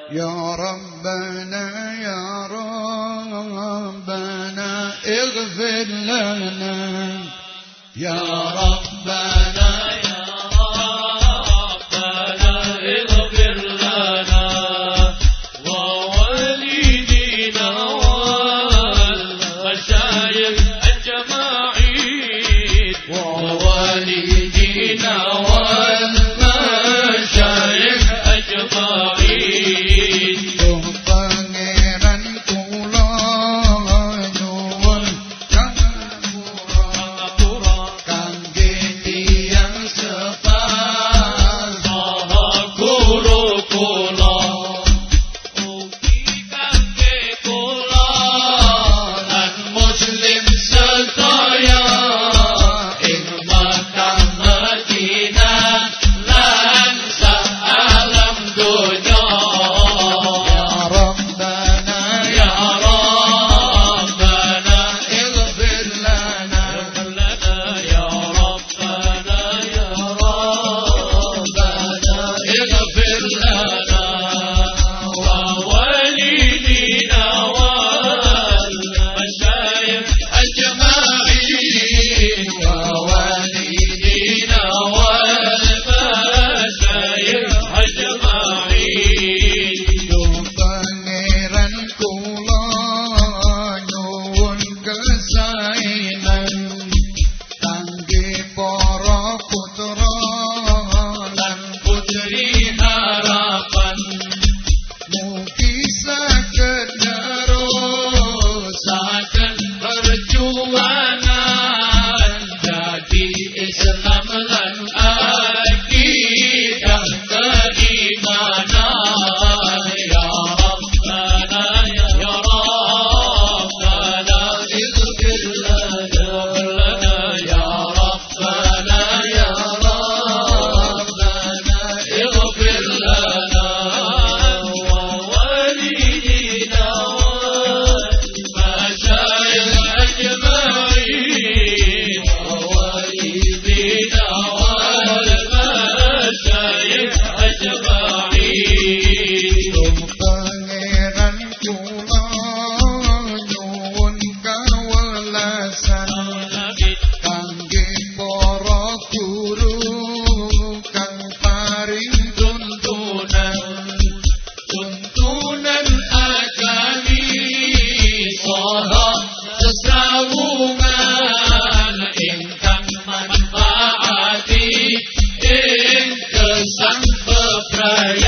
يا ربنا يا ربنا اغفر لنا. يا ربنا يا ربنا اغفر لنا. ووالدينا والمشايخ الجماعي ووالدينا والمشايخ Yeah.